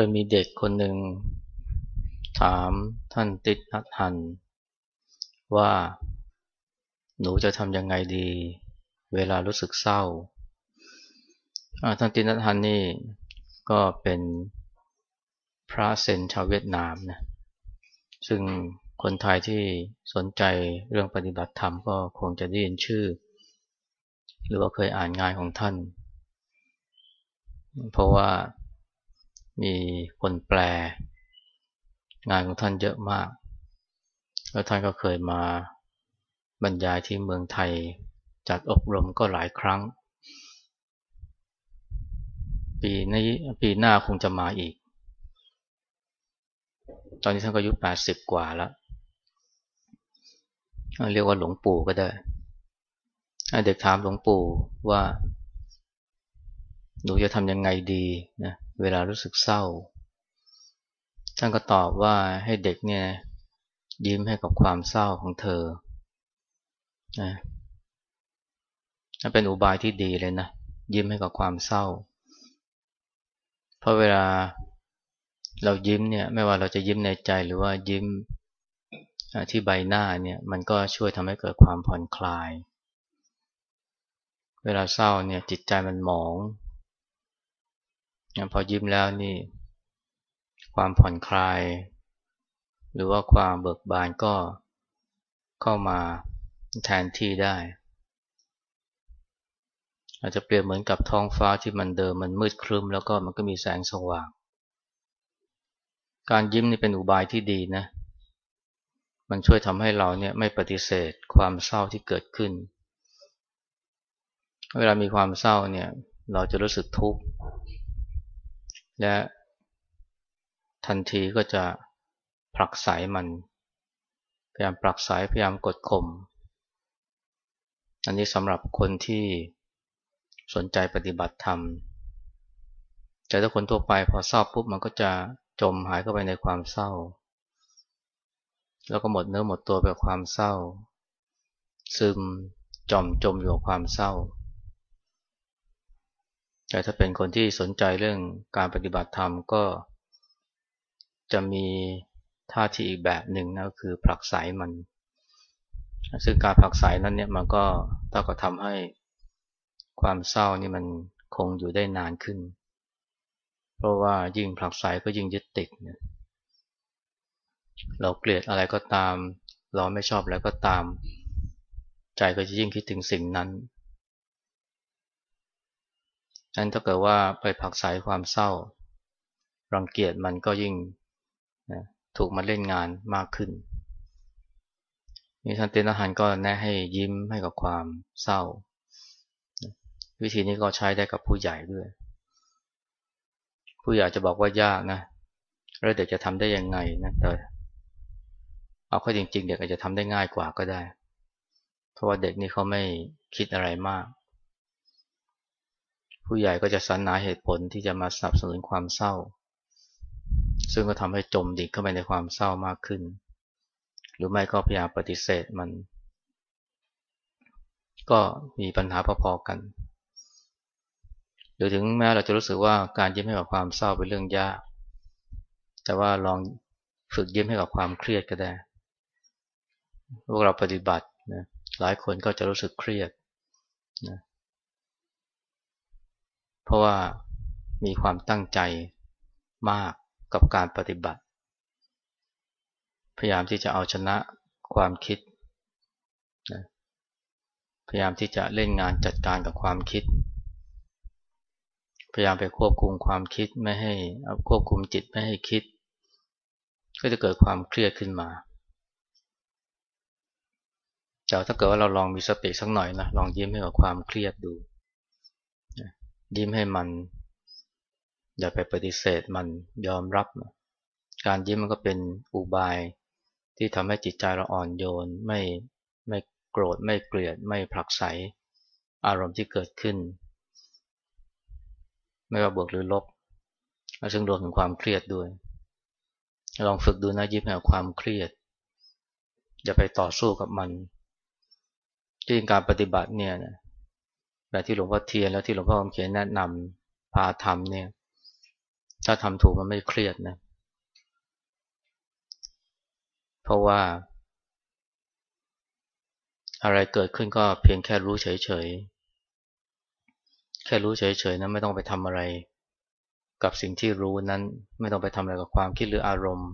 เคยมีเด็กคนหนึ่ง ถามท่านติดนัดหัน ว่าหนูจะทำยังไงดี เวลารู้สึกเศร้า ท่านตินัดหันนี่ก็เป็นพระเซนชาวเวียดนามนะซึ่งคนไทยที่สนใจเรื่องปฏิบัติธรรมก็คงจะได้ยินชื่อ หรือว่าเคยอ่านงานของท่าน เพราะว่า มีคนแปล งานของท่านเยอะมาก แล้วท่านก็เคยมาบรรยายที่เมืองไทยจัดอบรมก็หลายครั้ง ปีนี้ปีหน้าคงจะมาอีก ตอนนี้ท่านก็อายุแปดสิบกว่าแล้ว เรียกว่าหลวงปู่ก็ได้เด็กถามหลวงปู่ว่า หนูจะทำยังไงดีนะ เวลารู้สึกเศร้า ท่านก็ตอบว่าให้เด็กเนี่ยยิ้มให้กับความเศร้าของเธอนะเป็นอุบายที่ดีเลยนะ ยิ้มให้กับความเศร้า เพราะเวลาเรายิ้มเนี่ย ไม่ว่าเราจะยิ้มในใจหรือว่ายิ้มที่ใบหน้าเนี่ย มันก็ช่วยทำให้เกิดความผ่อนคลาย เวลาเศร้าเนี่ยจิตใจมันหมอง พอยิ้มแล้วนี่ ความผ่อนคลาย หรือว่าความเบิกบานก็เข้ามาแทนที่ได้ อาจจะเปรียบเหมือนกับท้องฟ้าที่มันเดิมมันมืดครึ้มแล้วก็มันก็มีแสงสว่าง การยิ้มนี่เป็นอุบายที่ดีนะมันช่วยทำให้เราเนี่ยไม่ปฏิเสธความเศร้าที่เกิดขึ้น เวลามีความเศร้าเนี่ย เราจะรู้สึกทุกข์ และทันทีก็จะผลักไสมัน พยายามผลักไสพยายามกดข่มอันนี้สำหรับคนที่สนใจปฏิบัติธรรมแต่ถ้าคนทั่วไปพอเศร้าปุ๊บมันก็จะจมหายเข้าไปในความเศร้า แล้วก็หมดเนื้อหมดตัวไปความเศร้า ซึมจมจมอยู่กับความเศร้า แต่ถ้าเป็นคนที่สนใจเรื่องการปฏิบัติธรรมก็ จะมีท่าทีอีกแบบหนึ่งนะคือผลักไสมัน ซึ่งการผลักไสนั้นเนี่ยมันก็เท่ากับทำให้ความเศร้านี่มันคงอยู่ได้นานขึ้น เพราะว่ายิ่งผลักไสก็ยิ่งยึดติดเเราเกลียดอะไรก็ตาม เราไม่ชอบอะไรก็ตาม ใจก็จะยิ่งคิดถึงสิ่งนั้น นั้นถ้าเกิดว่าไปผักสายความเศร้า รังเกียจมันก็ยิ่งนะถูกมาเล่นงานมากขึ้นนี่ท่านเตนหันก็แนะให้ยิ้มให้กับความเศร้า วิธีนี้ก็ใช้ได้กับผู้ใหญ่ด้วย ผู้ใหญ่จะบอกว่ายากนะแล้วเด็กจะทำได้ยังไงนะแต่เอาข้อจริง ๆ เด็กอาจจะทำได้ง่ายกว่าก็ได้ เพราะว่าเด็กนี่เขาไม่คิดอะไรมาก ผู้ใหญ่ก็จะสรรหาเหตุผลที่จะมาสนับสนุนความเศร้า ซึ่งก็ทำให้จมดิ่งเข้าไปในความเศร้ามากขึ้น หรือไม่ก็พยายามปฏิเสธมัน ก็มีปัญหาพอๆกัน หรือถึงแม้เราจะรู้สึกว่าการยิ้มให้กับความเศร้าเป็นเรื่องยาก แต่ว่าลองฝึกยิ้มให้กับความเครียดก็ได้พวกเราปฏิบัตินะหลายคนก็จะรู้สึกเครียดนะ เพราะว่ามีความตั้งใจมากกับการปฏิบัติ พยายามที่จะเอาชนะความคิดนะพยายามที่จะเล่นงานจัดการกับความคิด พยายามไปควบคุมความคิดไม่ให้ควบคุมจิตไม่ให้คิด ก็จะเกิดความเครียดขึ้นมาแต่ถ้าเกิดว่าเราลองมีสติสักหน่อยนะลองยิ้มให้กับความเครียดดู ยิ้มให้มัน อย่าไปปฏิเสธมันยอมรับ การยิ้มมันก็เป็นอุบายที่ทำให้จิตใจเราอ่อนโยนไม่ไม่โกรธไม่เกลียดไม่ผลักไสอารมณ์ที่เกิดขึ้น ไม่ว่าบวกหรือลบซึ่งรวมถึงความเครียดด้วย ลองฝึกดูนะยิ้มให้กับความเครียด อย่าไปต่อสู้กับมันที่การปฏิบัติเนี่ยนะ แบบที่หลวงพ่อเทียนแล้วที่หลวงพ่อคำเขียนแนะนำพาทำเนี่ย ถ้าทำถูกมันไม่เครียดนะ เพราะว่า อะไรเกิดขึ้นก็เพียงแค่รู้เฉยๆ แค่รู้เฉยๆนะไม่ต้องไปทำอะไร กับสิ่งที่รู้นั้น ไม่ต้องไปทำอะไรกับความคิดหรืออารมณ์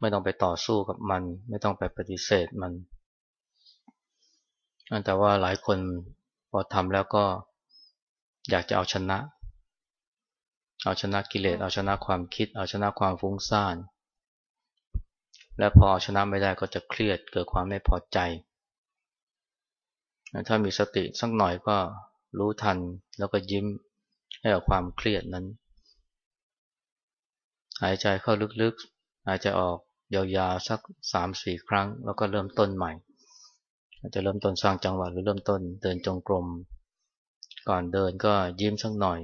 ไม่ต้องไปต่อสู้กับมัน ไม่ต้องไปปฏิเสธมันแต่ว่าหลายคน พอทำแล้วก็อยากจะเอาชนะ เอาชนะกิเลส เอาชนะความคิด เอาชนะความฟุ้งซ่าน และพอเอาชนะไม่ได้ก็จะเครียดเกิดความไม่พอใจ ถ้ามีสติสักหน่อยก็รู้ทันแล้วก็ยิ้มให้กับความเครียดนั้น หายใจเข้าลึกๆหายใจออกยาวๆสักสามสี่ครั้ง แล้วก็เริ่มต้นใหม่ จะเริ่มต้นสร้างจังหวะหรือเริ่มต้นเดินจงกรม ก่อนเดินก็ยิ้มสักหน่อย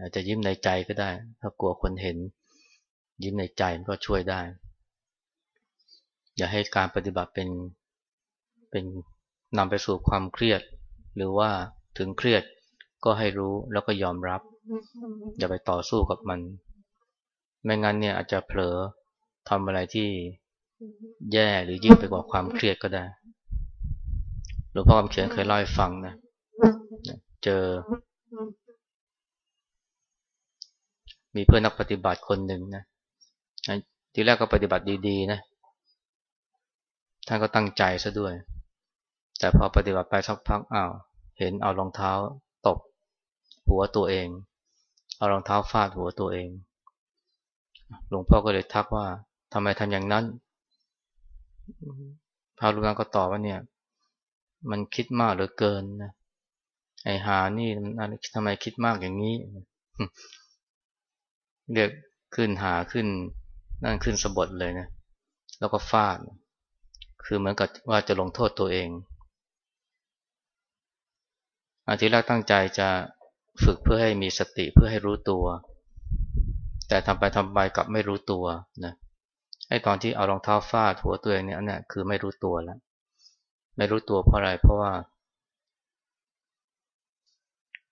อาจจะยิ้มในใจก็ได้ ถ้ากลัวคนเห็น ยิ้มในใจมันก็ช่วยได้ อย่าให้การปฏิบัติเป็นเป็นนำไปสู่ความเครียด หรือว่าถึงเครียดก็ให้รู้แล้วก็ยอมรับ อย่าไปต่อสู้กับมัน ไม่งั้นเนี่ยอาจจะเผลอทำอะไรที่แย่หรือยิ่งไปกว่าความเครียดก็ได้ ลวงพ่อคำเขียนเคยเล่าให้ฟังนะ เจอ มีเพื่อนนักปฏิบัติคนหนึ่งนะ ทีแรกก็ปฏิบัติดีๆนะ ท่านก็ตั้งใจซะด้วย แต่พอปฏิบัติไปสักพักอ้าว เห็นเอารองเท้าตบ หัวตัวเอง เอารองเท้าฟาดหัวตัวเอง หลวงพ่อก็เลยทักว่าทำไมทำอย่างนั้น พระลูกนั้นก็ตอบว่าเนี่ย มันคิดมากเหลือเกินนะไอหานี่ทำไมคิดมากอย่างนี้เรียกขึ้นหาขึ้น นั่นขึ้นสะบดเลยนะ แล้วก็ฟาด คือเหมือนกับว่าจะลงโทษตัวเองอาทิแรกตั้งใจจะฝึกเพื่อให้มีสติเพื่อให้รู้ตัว แต่ทำไปทำไปกลับไม่รู้ตัวนะไอ้ตอนที่เอารองเท้าฟาดหัวตัวเองเนี่ยนี่ยคือไม่รู้ตัวแล้ว ไม่รู้ตัวเพราะอะไรเพราะว่า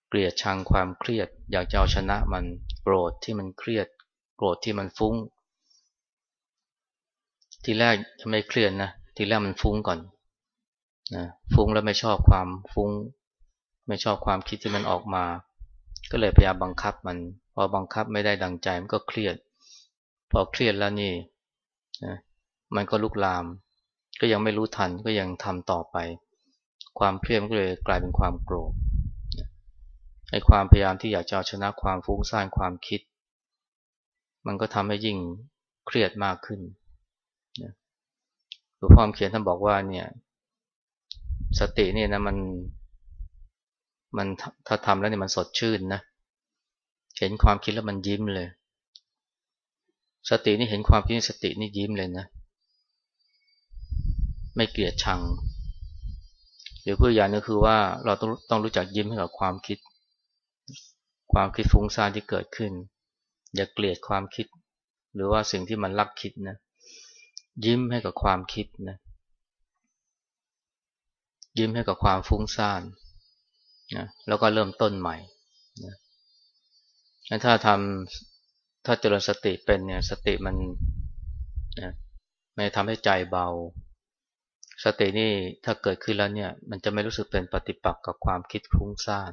เกลียดชังความเครียด อยากจะเอาชนะมันโกรธที่มันเครียด โกรธที่มันฟุ้ง ทีแรกจะไม่เครียดนะทีแรกมันฟุ้งก่อนนะฟุ้งแล้วไม่ชอบความฟุ้ง ไม่ชอบความคิดที่มันออกมา ก็เลยพยายามบังคับมัน พอบังคับไม่ได้ดังใจมันก็เครียด พอเครียดแล้วนี่นะมันก็ลุกลาม ก็ยังไม่รู้ทันก็ยังทำต่อไป ความเครียดมันก็เลยกลายเป็นความโกรธไอ้ความพยายามที่อยากจะชนะความฟุ้งซ่านความคิด มันก็ทำให้ยิ่งเครียดมากขึ้นหลวงพ่อเขียนท่านบอกว่าเนี่ย สติเนี่ยนะมันมันถ้าทำแล้วเนี่ยมันสดชื่นนะ เห็นความคิดแล้วมันยิ้มเลย สตินี่เห็นความคิดสตินี่ยิ้มเลยนะ ไม่เกลียดชัง หรือเพื่ออย่างนึงคือว่าเราต้องต้องรู้จักยิ้มให้กับความคิด ความคิดฟุ้งซ่านที่เกิดขึ้น อย่าเกลียดความคิด หรือว่าสิ่งที่มันรักคิดนะยิ้มให้กับความคิดนะยิ้มให้กับความฟุ้งซ่านนะแล้วก็เริ่มต้นใหม่นะถ้าทำถ้าเจริญสติเป็นเนี่ยสติมันนะมันทำให้ใจเบา สตินี่ถ้าเกิดขึ้นแล้วเนี่ย มันจะไม่รู้สึกเป็นปฏิปักษ์กับความคิดฟุ้งซ่าน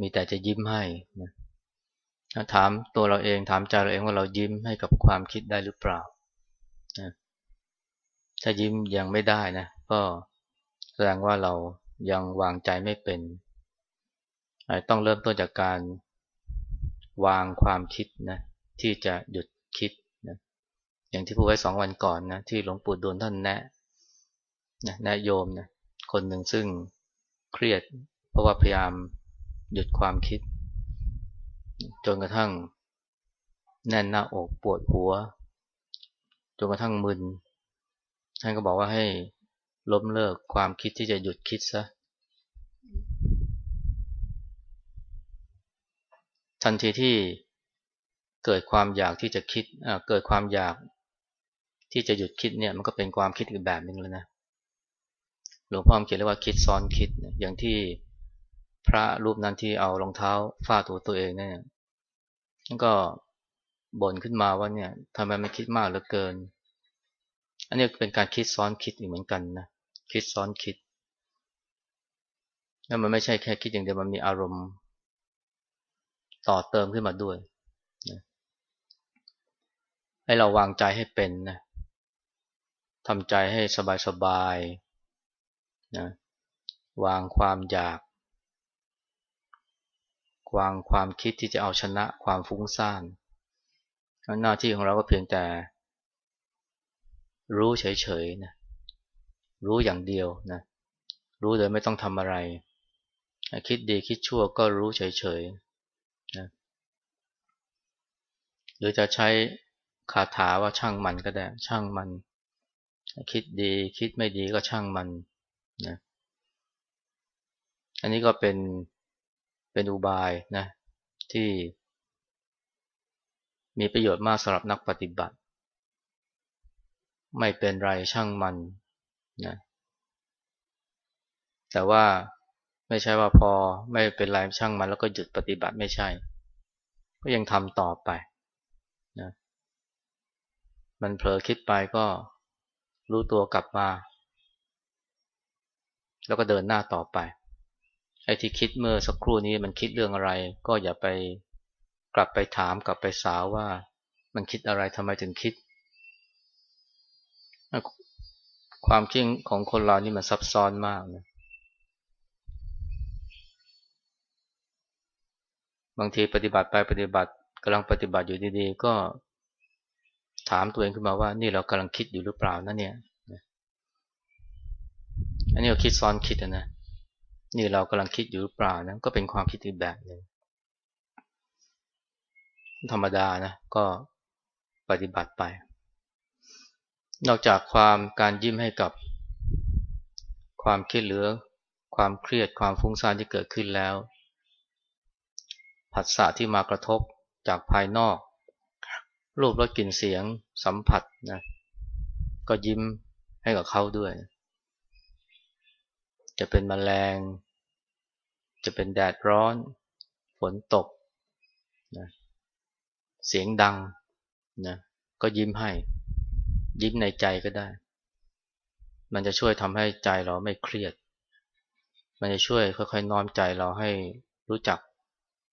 มีแต่จะยิ้มให้นะถามตัวเราเองถามใจเราเองว่าเรายิ้มให้กับความคิดได้หรือเปล่านะถ้ายิ้มยังไม่ได้นะ ก็แสดงว่าเรายังวางใจไม่เป็น ต้องเริ่มต้นจากการวางความคิดนะที่จะหยุดคิดนะอย่างที่พูดไว้สองวันก่อนนะที่หลวงปู่ดูลท่านแนะ นะแนะโยมนะคนหนึ่งซึ่งเครียด เพราะว่าพยายามหยุดความคิด จนกระทั่ง แน่นหน้าอกปวดหัว จนกระทั่งมึนท่านก็บอกว่าให้ล้มเลิกความคิดที่จะหยุดคิดซะทันทีที่เกิดความอยากที่จะคิดเกิดความอยากที่จะหยุดคิดเนี่ยมันก็เป็นความคิดอีกแบบหนึ่งแล้วนะ หลวงพ่อเขียนเรียกว่าคิดซ้อนคิด อย่างที่พระรูปนั้นที่เอารองเท้าฟาดตัวตัวเองเนี่ยก็บ่นขึ้นมาว่าเนี่ยทำไมมันคิดมากเหลือเกิน อันนี้เป็นการคิดซ้อนคิดอีกเหมือนกันนะคิดซ้อนคิดแล้วมันไม่ใช่แค่คิดอย่างเดียวมันมีอารมณ์ ต่อเติมขึ้นมาด้วยนะให้เราวางใจให้เป็นนะทำใจให้สบายๆ นะวางความอยาก วางความคิดที่จะเอาชนะความฟุ้งซ่านหน้าที่ของเราก็เพียงแต่ รู้เฉยๆนะรู้อย่างเดียวนะรู้โดยไม่ต้องทำอะไร คิดดีคิดชั่วก็รู้เฉยๆนะหรือจะใช้คาถาว่าช่างมันก็ได้ ช่างมัน คิดดีคิดไม่ดีก็ช่างมัน นะอันนี้ก็เป็นเป็นอุบายนะที่มีประโยชน์มากสำหรับนักปฏิบัติ ไม่เป็นไรช่างมันนะแต่ว่าไม่ใช่ว่าพอไม่เป็นไรช่างมันแล้วก็หยุดปฏิบัติไม่ใช่ ก็ยังทำต่อไปนะมันเผลอคิดไปก็รู้ตัวกลับมา แล้วก็เดินหน้าต่อไปไอ้ที่คิดเมื่อสักครู่นี้มันคิดเรื่องอะไร ก็อย่าไปกลับไปถามกลับไปสาวว่า มันคิดอะไรทำไมถึงคิด ความคิดของคนเรานี่มันซับซ้อนมากนะบางทีปฏิบัติไปปฏิบัติกำลังปฏิบัติอยู่ดีๆ ก็ถามตัวเองขึ้นมาว่า นี่เรากำลังคิดอยู่หรือเปล่านะเนี่ย อันนี้เราคิดซ้อนคิดนะ นี่เรากำลังคิดอยู่หรือเปล่านะ ก็เป็นความคิดอีกแบบหนึ่งธรรมดานะ ก็ปฏิบัติไป นอกจากความการยิ้มให้กับความคิดเหรือ ความเครียดความฟุ้งซ่านที่เกิดขึ้นแล้ว ผัสสะที่มากระทบจากภายนอก รูปรสกลิ่นเสียงสัมผัสนะ ก็ยิ้มให้กับเขาด้วย จะเป็นมแมลง จะเป็นแดดร้อน ฝนตกนะเสียงดังนะก็ยิ้มให้ ยิ้มในใจก็ได้ มันจะช่วยทำให้ใจเราไม่เครียด มันจะช่วยค่อยๆน้อมใจเราให้รู้จัก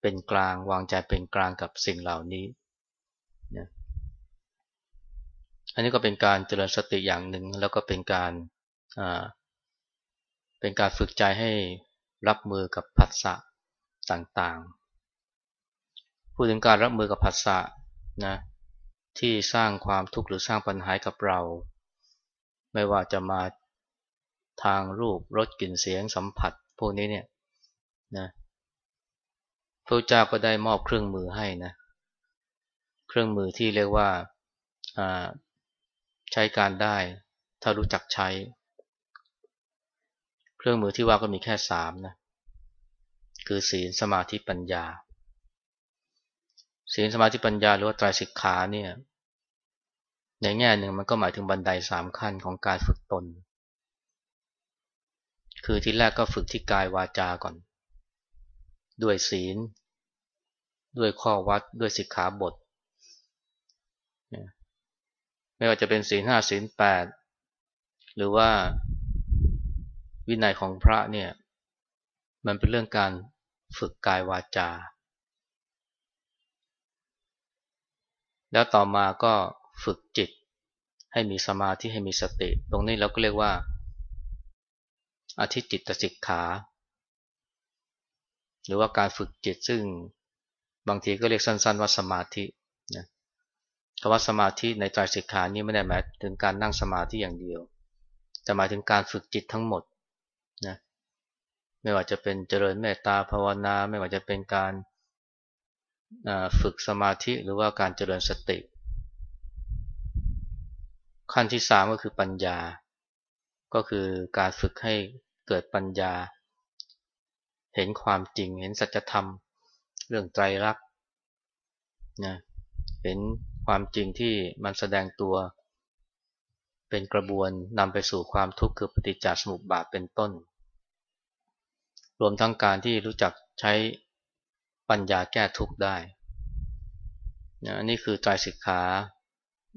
เป็นกลางวางใจเป็นกลางกับสิ่งเหล่านี้นะอันนี้ก็เป็นการเจริญสติอย่างหนึ่งแล้วก็เป็นการ เป็นการฝึกใจให้รับมือกับผัสสะต่างๆ พูดถึงการรับมือกับผัสสะนะที่สร้างความทุกข์หรือสร้างปัญหากับเรา ไม่ว่าจะมาทางรูปรสกลิ่นเสียงสัมผัสพวกนี้เนี่ยนะพระเจ้าก็ได้มอบเครื่องมือให้นะเครื่องมือที่เรียกว่าใช้การได้ ถ้ารู้จักใช้ ครื่องมือที่ว่าก็มีแค่สามนะ คือศีลสมาธิปัญญา ศีลสมาธิปัญญาหรือว่าไตรสิกขาเนี่ยในแง่หนึ่งมันก็หมายถึงบันไดสามขั้นของการฝึกตน คือที่แรกก็ฝึกที่กายวาจาก่อน ด้วยศีล ด้วยข้อวัดด้วยสิกขาบท ไม่ว่าจะเป็นศีลห้าศีลแปดหรือว่า วินัยของพระเนี่ย มันเป็นเรื่องการฝึกกายวาจา แล้วต่อมาก็ฝึกจิต ให้มีสมาธิให้มีสติ ตรงนี้เราก็เรียกว่าอธิจิตตสิกขา หรือว่าการฝึกจิตซึ่งบางทีก็เรียกสั้น ๆ ว่าสมาธินะคำว่าสมาธิในใจสิกขานี้ไม่ได้หมายถึงการนั่งสมาธิอย่างเดียว แต่หมายถึงการฝึกจิตทั้งหมด ไม่ว่าจะเป็นเจริญเมตตาภาวนา ไม่ว่าจะเป็นการฝึกสมาธิหรือว่าการเจริญสติ ขั้นที่สามก็คือปัญญา ก็คือการฝึกให้เกิดปัญญา เห็นความจริง เห็นสัจธรรม เรื่องไตรลักษณ์นะเห็นความจริงที่มันแสดงตัว เป็นกระบวนนำไปสู่ความทุกข์คือปฏิจจสมุปบาทเป็นต้น รวมทั้งการที่รู้จักใช้ปัญญาแก้ทุกข์ได้นะนี่คือใจสิกขา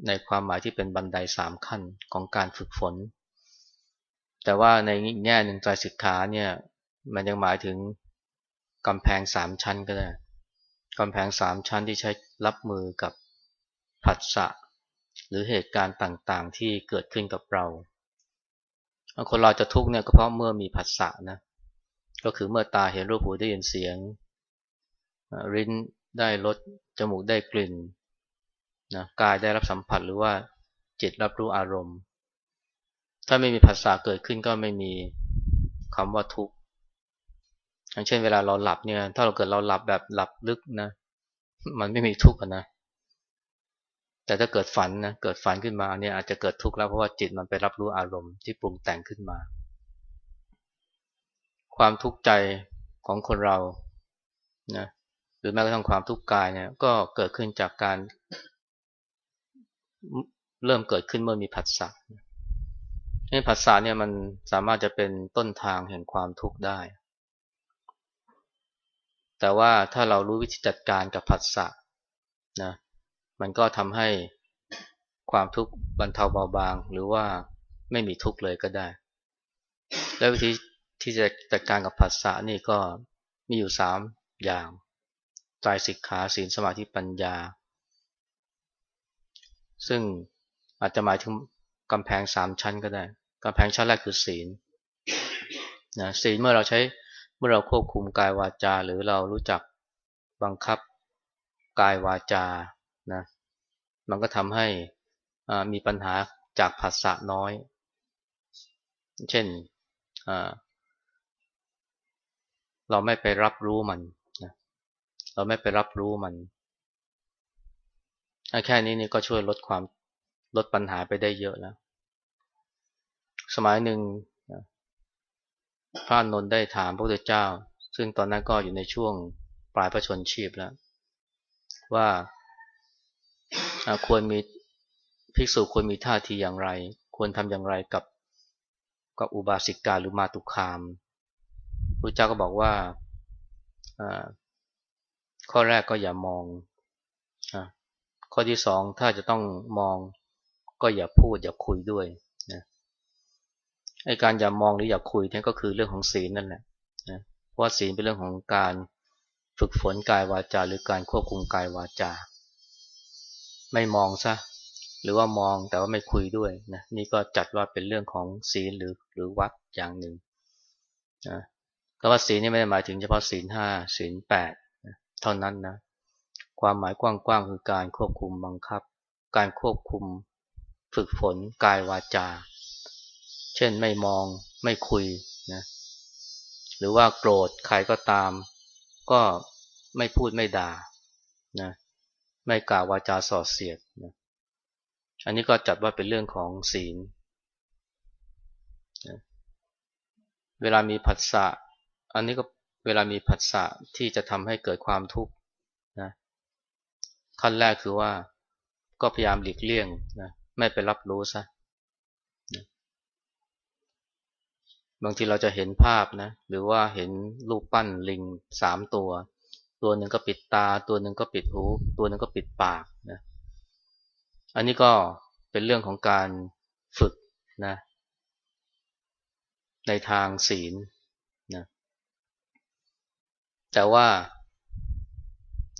ในความหมายที่เป็นบันไดสามขั้นของการฝึกฝน แต่ว่าในแง่หนึ่งใจสิกขาเนี่ยมันยังหมายถึงกำแพงสามชั้นก็ได้กำแพงสามชั้นที่ใช้รับมือกับผัสสะหรือเหตุการณ์ต่างๆที่เกิดขึ้นกับเรา คนเราจะทุกข์เนี่ยก็เพราะเมื่อมีผัสสะนะ ก็คือเมื่อตาเห็นรูปหูได้ยินเสียงริ้นได้รสจมูกได้กลิ่นนะกายได้รับสัมผัสหรือว่าจิตรับรู้อารมณ์ ถ้าไม่มีภาษาเกิดขึ้นก็ไม่มีคำว่าทุกข์อย่างเช่นเวลาเราหลับเนี่ย ถ้าเราเกิดเราหลับแบบหลับลึกนะ มันไม่มีทุกข์นะแต่ถ้าเกิดฝันนะเกิดฝันขึ้นมาเนี่ยอาจจะเกิดทุกข์แล้วเพราะว่าจิตมันไปรับรู้อารมณ์ที่ปรุงแต่งขึ้นมา ความทุกข์ใจของคนเรานะหรือแม้กระทั่งความทุกข์กายเนี่ยก็เกิดขึ้นจากการ เริ่มเกิดขึ้นเมื่อมีผัสสะนี่ผัสสะเนี่ยมันสามารถจะเป็นต้นทางแห่งความทุกข์ได้ แต่ว่าถ้าเรารู้วิธีจัดการกับผัสสะนะมันก็ทำให้ความทุกข์บรรเทาเบาบาง หรือว่าไม่มีทุกข์เลยก็ได้ และวิธี ที่จะจัดการกับผัสสะนี่ก็มีอยู่สามอย่างใจสิกขาศีลสมาธิปัญญา ซึ่งอาจจะหมายถึงกำแพงสามชั้นก็ได้กำแพงชั้นแรกคือศีลนะศีลเมื่อเราใช้เมื่อเราควบคุมกายวาจา หรือเรารู้จักบังคับกายวาจานะมันก็ทำให้มีปัญหาจากภาษาน้อย เช่น เราไม่ไปรับรู้มันนะเราไม่ไปรับรู้มันแค่นี้นี่ก็ช่วยลดความลดปัญหาไปได้เยอะแล้ว สมัยหนึ่งพระนนท์ได้ถามพระพุทธเจ้า ซึ่งตอนนั้นก็อยู่ในช่วงปลายพระชนชีพแล้ว ว่าควรมีภิกษุควรมีท่าทีอย่างไร ควรทำอย่างไรกับกับอุบาสิกาหรือมาตุคาม พระเจ้าก็บอกว่าข้อแรกก็อย่ามองข้อที่สองถ้าจะต้องมองก็อย่าพูดอย่าคุยด้วยนะไอการอย่ามองหรืออย่าคุยนี่ก็คือเรื่องของศีลนั่นแหละนะเพราะศีลเป็นเรื่องของการฝึกฝนกายวาจา หรือการควบคุมกายวาจา ไม่มองซะหรือว่ามองแต่ว่าไม่คุยด้วยนะนี่ก็จัดว่าเป็นเรื่องของศีลหรือหรือวัดอย่างหนึ่งนะ แต่ว่าศีลนี่ไม่ได้หมายถึงเฉพาะศีลห้าศีลแปดเท่านั้นนะ ความหมายกว้างๆคือการควบคุมบังคับ การควบคุมฝึกฝนกายวาจา เช่นไม่มองไม่คุยนะหรือว่าโกรธใครก็ตาม ก็ไม่พูดไม่ด่านะไม่กล่าววาจาส่อเสียดนะอันนี้ก็จัดว่าเป็นเรื่องของศีลนะเวลามีผัสสะ อันนี้ก็เวลามีผัสสะที่จะทำให้เกิดความทุกข์นะขั้นแรกคือว่าก็พยายามหลีกเลี่ยงนะไม่ไปรับรู้ซะนะบางทีเราจะเห็นภาพนะหรือว่าเห็นรูปปั้นลิงสามตัว ตัวหนึ่งก็ปิดตา ตัวหนึ่งก็ปิดหู ตัวหนึ่งก็ปิดปากนะอันนี้ก็เป็นเรื่องของการฝึกนะในทางศีล แต่ว่า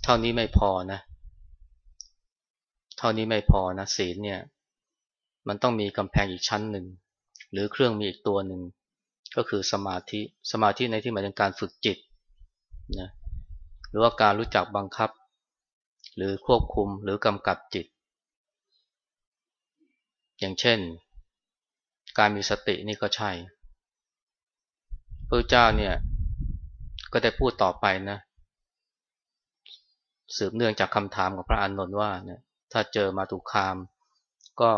เท่านี้ไม่พอนะ เท่านี้ไม่พอนะศีลเนี่ย มันต้องมีกำแพงอีกชั้นหนึ่ง หรือเครื่องมีอีกตัวหนึ่ง ก็คือสมาธิ สมาธิในที่หมายถึงการฝึกจิตนะ หรือว่าการรู้จักบังคับ หรือควบคุมหรือกำกับจิต อย่างเช่น การมีสตินี่ก็ใช่พระเจ้าเนี่ย ก็ได้พูดต่อไปนะ สืบเนื่องจากคำถามของพระอานนท์ว่าเนี่ยถ้าเจอมาตุคาม ก็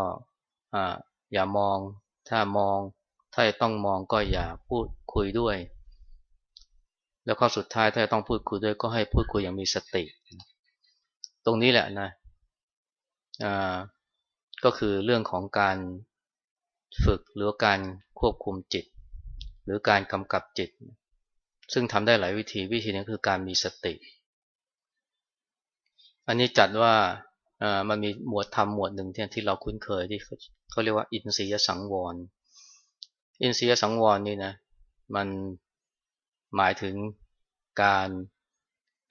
อย่ามอง ถ้ามอง ถ้าต้องมองก็อย่าพูดคุยด้วย แล้วข้อสุดท้ายถ้าต้องพูดคุยด้วยก็ให้พูดคุยอย่างมีสติ ตรงนี้แหละนะก็คือเรื่องของการฝึกหรือการควบคุมจิต หรือการกำกับจิต ซึ่งทำได้หลายวิธีวิธีนี้คือการมีสติ อันนี้จัดว่ามันมีหมวดธรรมหมวดหนึ่งที่ที่เราคุ้นเคยที่เขาเรียกว่าอินทรียสังวร อินทรียสังวรนี่นะมันหมายถึงการ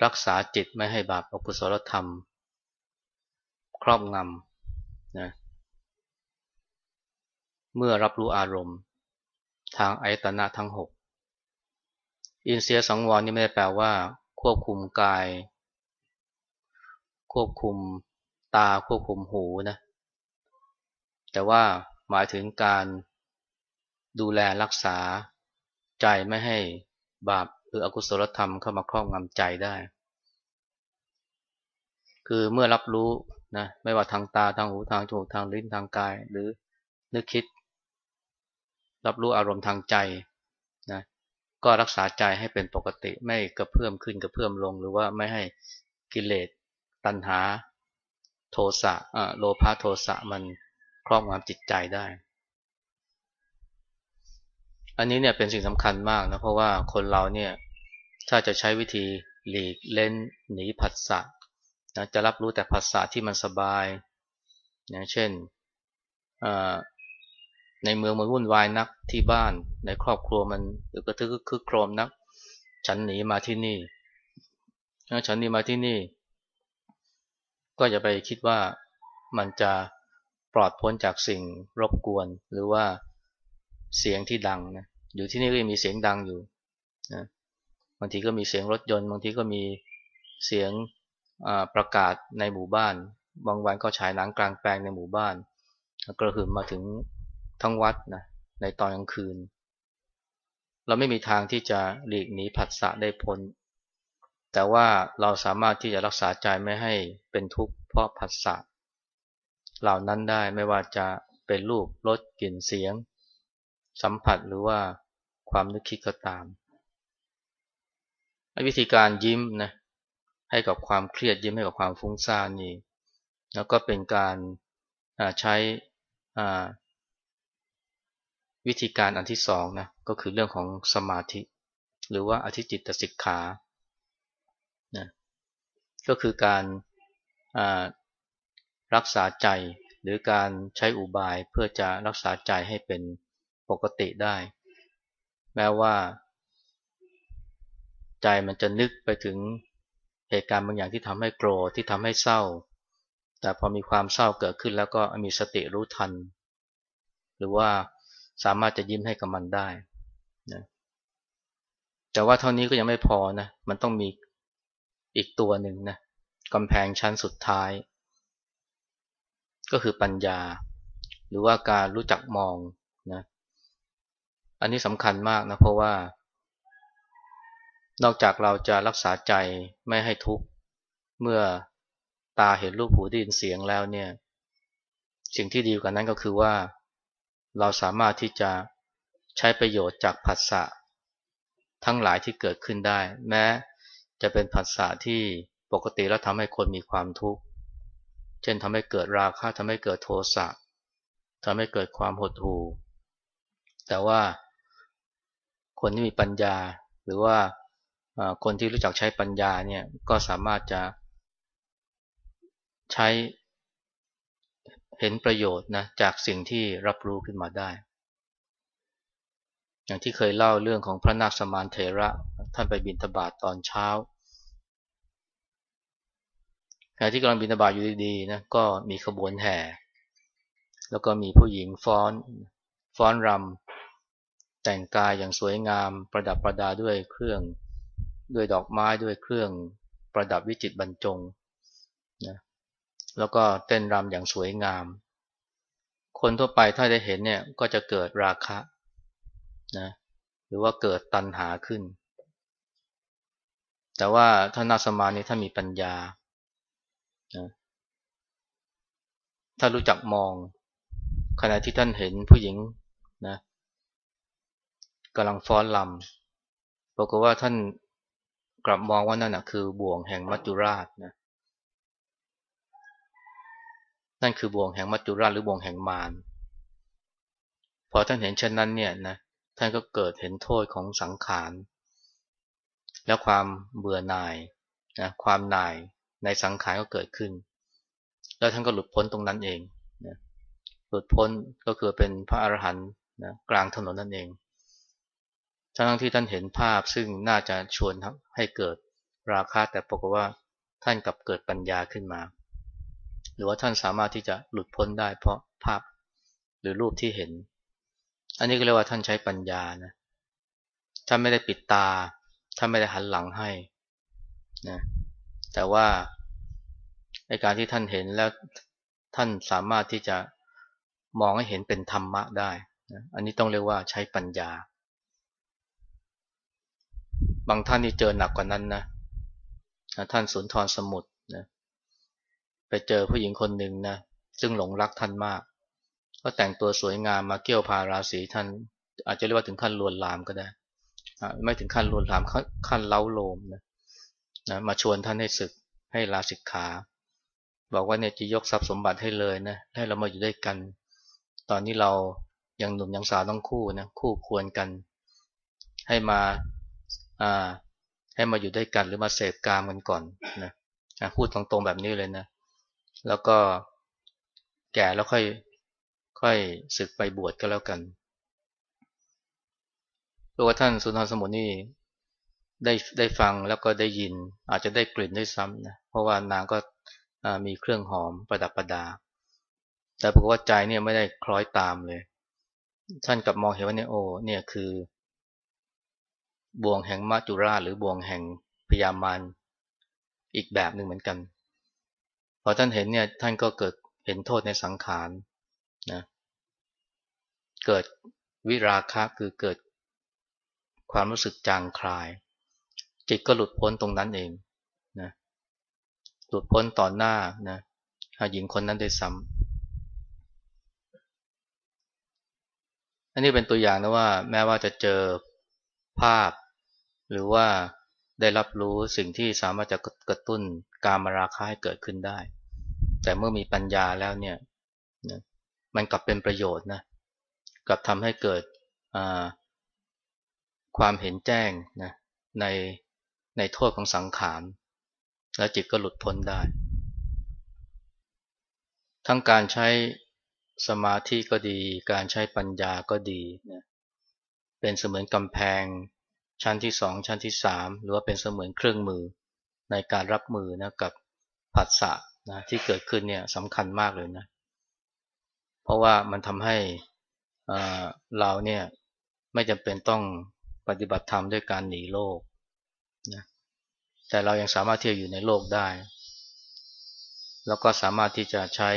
รักษาจิตไม่ให้บาปอกุศลธรรม ครอบงำนะเมื่อรับรู้อารมณ์ ทางอายตนะทั้งหก อินเสียสังวรนี่ไม่ได้แปลว่า ควบคุมกาย ควบคุมตาควบคุมหูนะ แต่ว่าหมายถึงการดูแลรักษาใจไม่ให้บาปหรืออกุศลธรรมเข้ามาครอบงำใจได้ คือเมื่อรับรู้นะไม่ว่าทางตาทางหูทางจมูกทางลิ้นทางกาย หรือนึกคิด รับรู้อารมณ์ทางใจ ก็รักษาใจให้เป็นปกติ ไม่กระเพื่อมขึ้นกระเพื่อมลง หรือว่าไม่ให้กิเลสตัณหา โทสะโลภะโทสะมันครอบงำจิตใจได้ อันนี้เนี่ยเป็นสิ่งสำคัญมากนะเพราะว่าคนเราเนี่ยถ้าจะใช้วิธีหลีกเล่นหนีผัสสะนะจะรับรู้แต่ผัสสะที่มันสบายนะเช่น ในเมืองมันวุ่นวายนักที่บ้าน ในครอบครัวมันหรือกระทึกคึกโครมนัก ฉันหนีมาที่นี่ฉันหนีมาที่นี่ ก็จะไปคิดว่ามันจะปลอดพ้นจากสิ่งรบกวน หรือว่าเสียงที่ดังนะอยู่ที่นี่ก็ยังมีเสียงดังอยู่นะบางทีก็มีเสียงรถยนต์ บางทีก็มีเสียงประกาศในหมู่บ้าน บางวันก็ฉายหนังกลางแปลงในหมู่บ้าน กระหึ่มมาถึง ทั้งวัดนะในตอนกลางคืน เราไม่มีทางที่จะหลีกหนีผัสสะได้พ้น แต่ว่าเราสามารถที่จะรักษาใจไม่ให้เป็นทุกข์เพราะผัสสะเหล่านั้นได้ไม่ว่าจะเป็นรูปรสกลิ่นเสียง สัมผัสหรือว่าความนึกคิดก็ตามวิธีการยิ้มนะให้กับความเครียดยิ้มให้กับความฟุ้งซ่านนี่แล้วก็เป็นการใช้ วิธีการอันที่สองนะก็คือเรื่องของสมาธิ หรือว่าอธิจิตสิกขานะก็คือการรักษาใจหรือการใช้อุบายเพื่อจะรักษาใจให้เป็นปกติได้ แม้ว่า ใจมันจะนึกไปถึงเหตุการณ์บางอย่างที่ทำให้โกรธที่ทำให้เศร้า แต่พอมีความเศร้าเกิดขึ้นแล้วก็มีสติรู้ทัน หรือว่า สามารถจะยิ้มให้กับมันได้นะแต่ว่าเท่านี้ก็ยังไม่พอนะ มันต้องมีอีกตัวหนึ่งนะกำแพงชั้นสุดท้าย ก็คือปัญญา หรือว่าการรู้จักมองนะอันนี้สำคัญมากนะเพราะว่า นอกจากเราจะรักษาใจไม่ให้ทุกข์เมื่อตาเห็นรูปหูได้ยินเสียงแล้วเนี่ย สิ่งที่ดีกว่านั้นก็คือว่า เราสามารถที่จะใช้ประโยชน์จากผัสสะทั้งหลายที่เกิดขึ้นได้ แม้จะเป็นผัสสะที่ปกติแล้วทำให้คนมีความทุกข์ เช่นทำให้เกิดราคะทำให้เกิดโทสะทำให้เกิดความหดหู่ แต่ว่าคนที่มีปัญญาหรือว่าคนที่รู้จักใช้ปัญญาเนี่ยก็สามารถจะใช้ เห็นประโยชน์นะจากสิ่งที่รับรู้ขึ้นมาได้ อย่างที่เคยเล่าเรื่องของพระนาคสมานเถระท่านไปบินทบาทตอนเช้าขณะที่กำลังบินทบาทอยู่ดีๆนะก็มีขบวนแห่ แล้วก็มีผู้หญิงฟ้อนฟ้อนรำแต่งกายอย่างสวยงาม ประดับประดาด้วยเครื่องด้วยดอกไม้ด้วยเครื่องประดับวิจิตรบรรจง แล้วก็เต้นรำอย่างสวยงาม คนทั่วไปถ้าได้เห็นเนี่ยก็จะเกิดราคะนะหรือว่าเกิดตัณหาขึ้น แต่ว่าท่านนาสมานี้ถ้ามีปัญญานะถ้ารู้จักมอง ขณะที่ท่านเห็นผู้หญิงนะกำลังฟ้อนลำบอกฏว่าท่านกลับมองว่านั่นนะคือบ่วงแห่งมัจจุราชนะ นั่นคือบ่วงแห่งมัจจุราชหรือบ่วงแห่งมารพอท่านเห็นเช่นนั้นเนี่ยนะท่านก็เกิดเห็นโทษของสังขาร และความเบื่อหน่ายนะความหน่ายในสังขารก็เกิดขึ้น แล้วท่านก็หลุดพ้นตรงนั้นเองนะหลุดพ้นก็คือเป็นพระอรหันต์นะกลางถนนนั่นเองทั้งที่ท่านเห็นภาพซึ่งน่าจะชวนให้เกิดราคาแต่ปรากฏว่าท่านกลับเกิดปัญญาขึ้นมา รือว่าท่านสามารถที่จะหลุดพ้นได้เพราะภาพหรือรูปที่เห็น อันนี้ก็เรียกว่าท่านใช้ปัญญานะท่านไม่ได้ปิดตาท่านไม่ได้หันหลังให้นะแต่ว่าในการที่ท่านเห็นแล้วท่านสามารถที่จะมองให้เห็นเป็นธรรมะได้นะอันนี้ต้องเรียกว่าใช้ปัญญา บางท่านนี่เจอหนักกว่านั้นนะท่านสุนทรสมุทร ไปเจอผู้หญิงคนหนึ่งนะซึ่งหลงรักท่านมาก ก็แต่งตัวสวยงามมาเกี่ยวพาราศีท่าน อาจจะเรียกว่าถึงขั้นลวนลามก็ได้ไม่ถึงขั้นลวนลามขั้นเล้าโลมนะนะมาชวนท่านให้ศึกให้ลาสิกขา บอกว่าเนี่ยจะยกทรัพย์สมบัติให้เลยนะให้เรามาอยู่ด้วยกัน ตอนนี้เรายังหนุ่มยังสาวต้องคู่นะคู่ควรกัน ให้มาอ่าให้มาอยู่ด้วยกันหรือมาเสพกามกันก่อนนะพูดตรงๆแบบนี้เลยนะ แล้วก็แก่แล้วค่อยค่อยศึกไปบวชก็แล้วกันตัวท่านสุนทรสมุนี่ได้ได้ฟังแล้วก็ได้ยิน อาจจะได้กลิ่นได้ซ้ำนะเพราะว่านางก็มีเครื่องหอมประดับประดา แต่ปรากฏว่าใจเนี่ยไม่ได้คล้อยตามเลย ท่านกลับมองเห็นว่าเนี่ยโอ้เนี่ยคือ บ่วงแห่งมาจุราหรือบ่วงแห่งพยามารอีกแบบหนึ่งเหมือนกัน พอท่านเห็นเนี่ยท่านก็เกิดเห็นโทษในสังขารนะเกิดวิราคะคือเกิดความรู้สึกจางคลาย จิตก็หลุดพ้นตรงนั้นเองนะหลุดพ้นต่อหน้านะหญิงคนนั้นได้ซ้ำอันนี้เป็นตัวอย่างนะว่า แม้ว่าจะเจอภาพ หรือว่าได้รับรู้สิ่งที่สามารถจะกระตุ้น การมาราคาให้เกิดขึ้นได้ แต่เมื่อมีปัญญาแล้วเนี่ยมันกลับเป็นประโยชน์นะกลับทำให้เกิดความเห็นแจ้งนะในในโทษของสังขาร แล้วจิตก็หลุดพ้นได้ ทั้งการใช้สมาธิก็ดี การใช้ปัญญาก็ดีนะเป็นเสมือนกำแพงชั้นที่สองชั้นที่สามหรือว่าเป็นเสมือนเครื่องมือ ในการรับมือนะกับผัสสะนะที่เกิดขึ้นเนี่ยสำคัญมากเลยนะ เพราะว่ามันทำให้เราเนี่ยไม่จำเป็นต้องปฏิบัติธรรมด้วยการหนีโลกนะแต่เรายังสามารถที่จะอยู่ในโลกได้ แล้วก็สามารถที่จะใช้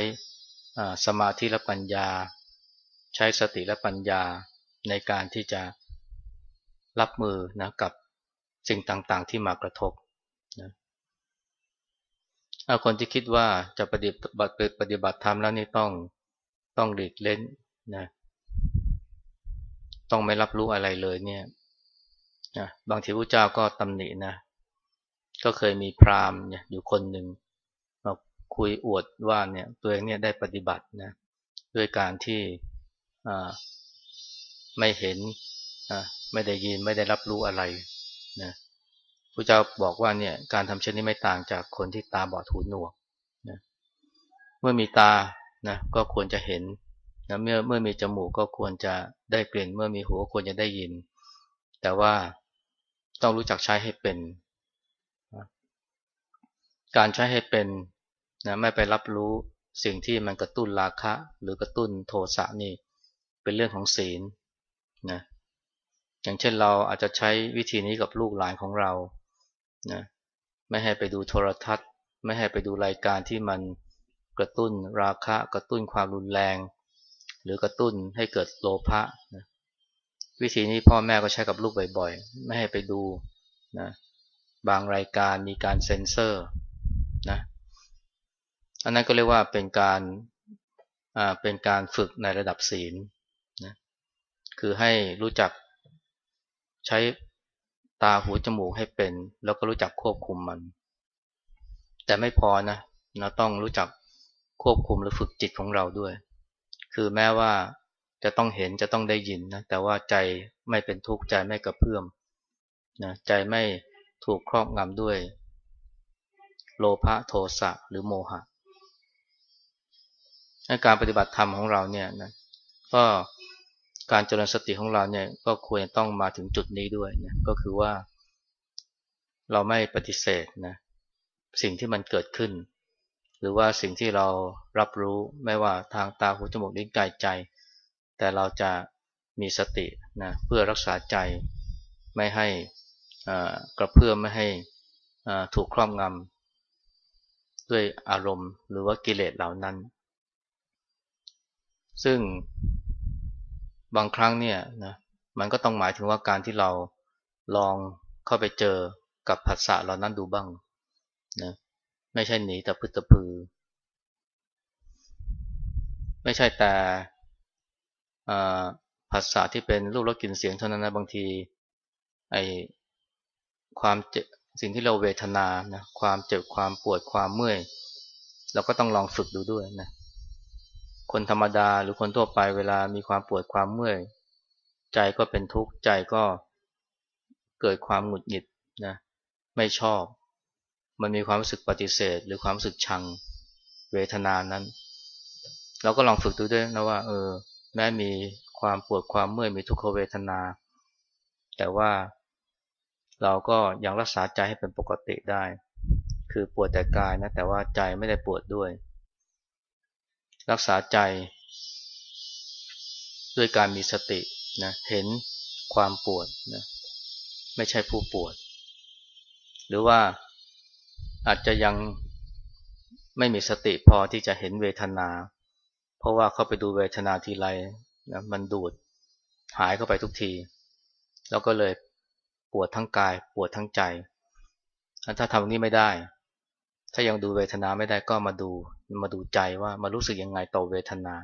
สมาธิและปัญญา ใช้สติและปัญญาในการที่จะรับมือนะกับสิ่งต่างๆที่มากระทบ คนที่คิดว่าจะปฏิบัติปฏิบัติธรรมแล้วนี่ต้องต้องหลีกเล่นนะ ต้องไม่รับรู้อะไรเลยเนี่ยนะบางทีพระเจ้าก็ตำหนินะ ก็เคยมีพราหมณ์เนี่ยอยู่คนหนึ่งมาคุยอวดว่าเนี่ยตัวเองเนี่ยได้ปฏิบัตินะด้วยการที่ไม่เห็นไม่ได้ยินไม่ได้รับรู้อะไรนะ พระเจ้าบอกว่าเนี่ยการทำเช่นนี้ไม่ต่างจากคนที่ตาบอดหูหนวกนะเมื่อมีตานะก็ควรจะเห็นนะเมื่อเมื่อมีจมูกก็ควรจะได้กลิ่น เมื่อมีหูก็ควรจะได้ยิน แต่ว่าต้องรู้จักใช้ให้เป็น การใช้ให้เป็นนะไม่ไปรับรู้สิ่งที่มันกระตุ้นราคะ หรือกระตุ้นโทสะนี่เป็นเรื่องของศีลนะอย่างเช่นเราอาจจะใช้วิธีนี้กับลูกหลานของเรา นะไม่ให้ไปดูโทรทัศน์ ไม่ให้ไปดูรายการที่มันกระตุ้นราคะกระตุ้นความรุนแรง หรือกระตุ้นให้เกิดโลภะนะวิธีนี้พ่อแม่ก็ใช้กับลูกบ่อยๆ ไม่ให้ไปดูนะบางรายการมีการเซ็นเซอร์นะอันนั้นก็เรียกว่าเป็นการอ่าเป็นการฝึกในระดับศีลนะคือให้รู้จักใช้ ตาหูจมูกให้เป็น แล้วก็รู้จักควบคุมมัน แต่ไม่พอนะเราต้องรู้จักควบคุมหรือฝึกจิตของเราด้วย คือแม้ว่าจะต้องเห็นจะต้องได้ยินนะแต่ว่าใจไม่เป็นทุกข์ใจไม่กระเพื่อมนะใจไม่ถูกครอบงำด้วย โลภะโทสะหรือโมหะการปฏิบัติธรรมของเราเนี่ยนะก็ การเจริญสติของเราเนี่ยก็ควรต้องมาถึงจุดนี้ด้วยนะก็คือว่า เราไม่ปฏิเสธนะสิ่งที่มันเกิดขึ้น หรือว่าสิ่งที่เรารับรู้ไม่ว่าทางตาหูจมูกลิ้นกายใจ แต่เราจะมีสตินะเพื่อรักษาใจไม่ให้กระเพื่อมไม่ให้ถูกครอบงำด้วยอารมณ์หรือว่ากิเลสเหล่านั้น ซึ่ง บางครั้งเนี่ยนะมันก็ต้องหมายถึงว่าการที่เราลองเข้าไปเจอกับผัสสะเหล่านั้นดูบ้างนะไม่ใช่หนีแต่พึ่ตะพือ ไม่ใช่แต่ผัสสะที่เป็นรูปรสกลิ่นเสียงเท่านั้นนะบางทีไอความเจ็บสิ่งที่เราเวทนานะความเจ็บความปวดความเมื่อย เราก็ต้องลองฝึกดูด้วยนะ คนธรรมดาหรือคนทั่วไปเวลามีความปวดความเมื่อย ใจก็เป็นทุกข์ใจก็เกิดความหงุดหงิดนะไม่ชอบ มันมีความรู้สึกปฏิเสธ หรือความรู้สึกชังเวทนานั้น เราก็ลองฝึกดูด้วยนะว่าเออแม้มีความปวดความเมื่อยมีทุกขเวทนา แต่ว่าเราก็ยังรักษาใจให้เป็นปกติได้ คือปวดแต่กายนะแต่ว่าใจไม่ได้ปวดด้วย รักษาใจ ด้วยการมีสตินะเห็นความปวดนะไม่ใช่ผู้ปวด หรือว่าอาจจะยังไม่มีสติพอที่จะเห็นเวทนา เพราะว่าเข้าไปดูเวทนาทีไรนะมันดูดหายเข้าไปทุกที แล้วก็เลยปวดทั้งกายปวดทั้งใจ ถ้าทำนี้ไม่ได้ ถ้ายังดูเวทนาไม่ได้ก็มาดูมาดูใจว่ามารู้สึกยังไงต่อเวทนา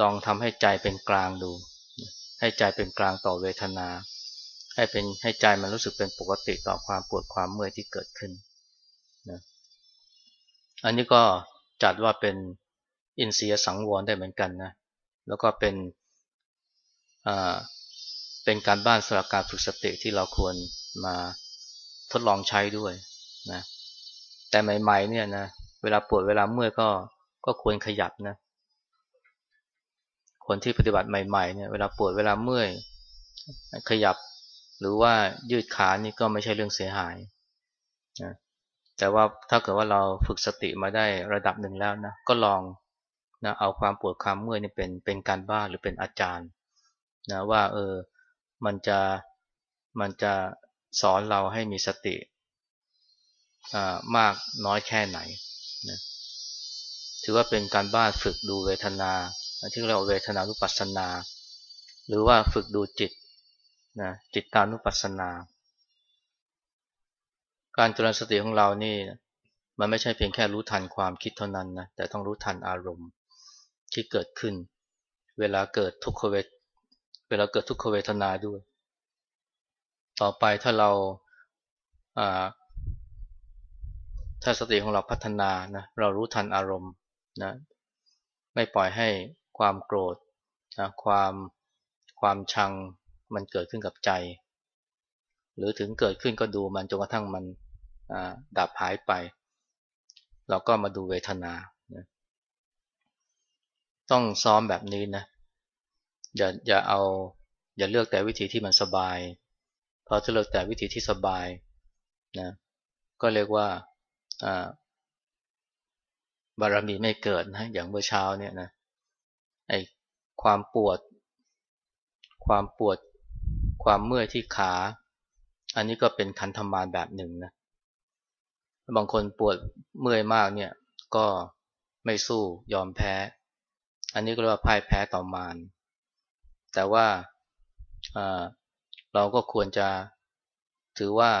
ลองทำให้ใจเป็นกลางดู ให้ใจเป็นกลางต่อเวทนา ให้เป็นให้ใจมันรู้สึกเป็นปกติต่อความปวดความเมื่อยที่เกิดขึ้นนะอันนี้ก็จัดว่าเป็นอินเสียสังวรได้เหมือนกันนะแล้วก็เป็นเป็นการบ้านสำหรับการฝึกสติที่เราควรมาทดลองใช้ด้วยนะ แต่ใหม่ๆเนี่ยนะเวลาปวดเวลาเมื่อยก็ก็ควรขยับนะ คนที่ปฏิบัติใหม่ ๆเนี่ยเวลาปวดเวลาเมื่อย ขยับหรือว่ายืดขานี่ก็ไม่ใช่เรื่องเสียหายนะแต่ว่าถ้าเกิดว่าเราฝึกสติมาได้ระดับหนึ่งแล้วนะก็ลองนะเอาความปวดความเมื่อยนี่เป็นเป็นการบ้านหรือเป็นอาจารย์นะว่าเออมันจะมันจะสอนเราให้มีสติ มากน้อยแค่ไหนนะถือว่าเป็นการบ้านฝึกดูเวทนาที่เราเวทนานุปัสสนา หรือว่าฝึกดูจิตนะจิตตานุปัสสนา การเจริญสติของเรานี่มันไม่ใช่เพียงแค่รู้ทันความคิดเท่านั้นนะแต่ต้องรู้ทันอารมณ์ที่เกิดขึ้น เวลาเกิดทุกขเวทเวลาเกิดทุกขเวทนาด้วย ต่อไปถ้าเรา ถ้าสติของเราพัฒนานะเรารู้ทันอารมณ์นะไม่ปล่อยให้ความโกรธนะความความชังมันเกิดขึ้นกับใจ หรือถึงเกิดขึ้นก็ดูมันจนกระทั่งมันดับหายไป เราก็มาดูเวทนานะต้องซ้อมแบบนี้นะอย่าอย่าเอาอย่าเลือกแต่วิธีที่มันสบาย เพราะถ้าเลือกแต่วิธีที่สบายนะก็เรียกว่า บารมีไม่เกิดนะอย่างเมื่อเช้าเนี่ยนะไอความปวด ความปวดความเมื่อยที่ขา อันนี้ก็เป็นขันธรรมารแบบหนึ่งนะบางคนปวดเมื่อยมากเนี่ยก็ไม่สู้ยอมแพ้ อันนี้ก็เรียกว่าพ่ายแพ้ต่อมารแต่ว่าเราก็ควรจะถือว่า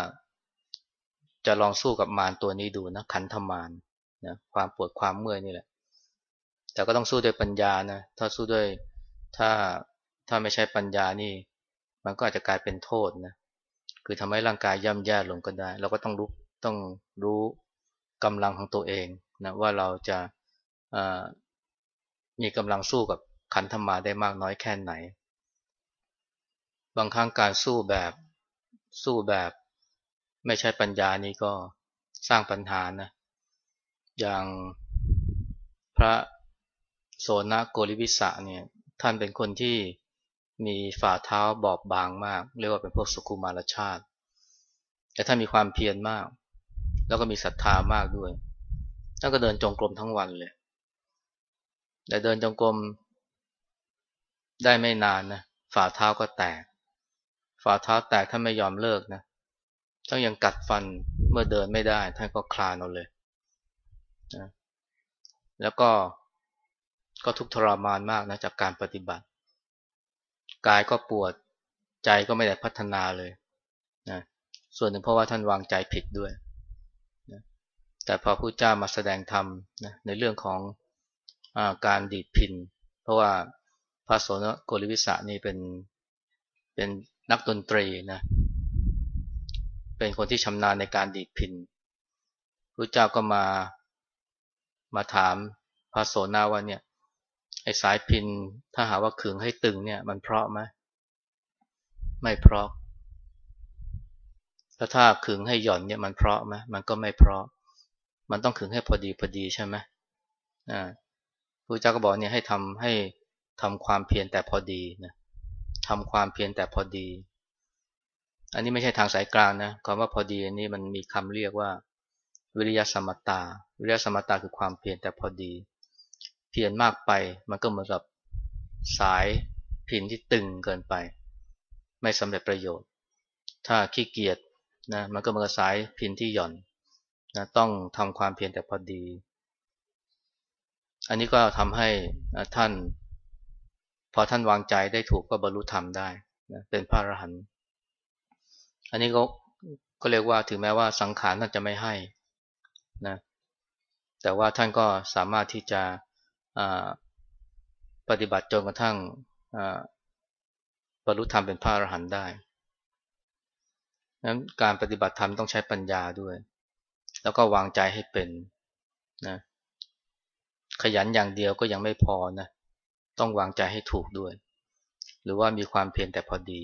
จะลองสู้กับมารตัวนี้ดูนะขันธมารนะความปวดความเมื่อยนี่แหละ แต่ก็ต้องสู้ด้วยปัญญานะถ้าสู้ด้วยถ้าถ้าไม่ใช่ปัญญานี่ มันก็อาจจะกลายเป็นโทษนะคือทำให้ร่างกายย่ำแย่ลงก็ได้ เราก็ต้องรู้ต้องรู้กำลังของตัวเองนะว่าเราจะมีกำลังสู้กับขันธมาได้มากน้อยแค่ไหน บางครั้งการสู้แบบสู้แบบ ไม่ใช่ปัญญานี้ก็สร้างปัญหานะ อย่างพระโสนโกริวิสะเนี่ย ท่านเป็นคนที่มีฝ่าเท้าบอบบางมาก เรียกว่าเป็นพวกสุกุมารชาติ แต่ท่านมีความเพียรมาก แล้วก็มีศรัทธามากด้วย ท่านก็เดินจงกรมทั้งวันเลย แต่เดินจงกรมได้ไม่นานนะฝ่าเท้าก็แตก ฝ่าเท้าแตกท่านไม่ยอมเลิกนะ ท่านยังกัดฟันเมื่อเดินไม่ได้ ท่านก็คลานเอาเลยนะแล้วก็ก็ทุกทรมานมากนะจากการปฏิบัติ กายก็ปวดใจก็ไม่ได้พัฒนาเลยนะส่วนหนึ่งเพราะว่าท่านวางใจผิดด้วยนะแต่พอพระเจ้ามาแสดงธรรมนะในเรื่องของอการดีดพิน เพราะว่าพระโสนโกริวิสะนี่เป็นเป็นนักดนตรีนะเป็นคนที่ชำนาญในการดีดพินพระเจ้าก็มามาถามพระโสนาว่าเนี่ยไอ้สายพินถ้าหาว่าขึงให้ตึงเนี่ย มันเพราะไหมไม่เพราะแล้วถ้าขึงให้หย่อนเนี่ยมันเพราะไหมมันก็ไม่เพราะ มันต้องขึงให้พอดีพอดีใช่ไหมอ่าพระเจ้าก็บอกเนี่ยให้ทำให้ทำความเพียรแต่พอดีนะทำความเพียรแต่พอดี อันนี้ไม่ใช่ทางสายกลางนะคำว่าพอดีอันนี้มันมีคำเรียกว่า วิริยะสมตา วิริยะสมตาคือความเพียรแต่พอดี เพียรมากไปมันก็เหมือนกับสายพินที่ตึงเกินไป ไม่สำเร็จประโยชน์ ถ้าขี้เกียจนะมันก็เหมือนกับสายพินที่หย่อนนะต้องทำความเพียรแต่พอดี อันนี้ก็ทำให้ท่าน พอท่านวางใจได้ถูกก็บรรลุธรรมได้นะเป็นพระอรหันต์ อันนี้ก็ก็เรียกว่าถึงแม้ว่าสังขารท่านจะไม่ให้นะแต่ว่าท่านก็สามารถที่จะปฏิบัติจนกระทั่งบรรลุธรรมเป็นพระอรหันต์ได้นั้นการปฏิบัติธรรมต้องใช้ปัญญาด้วย แล้วก็วางใจให้เป็นนะขยันอย่างเดียวก็ยังไม่พอนะต้องวางใจให้ถูกด้วย หรือว่ามีความเพียรแต่พอดี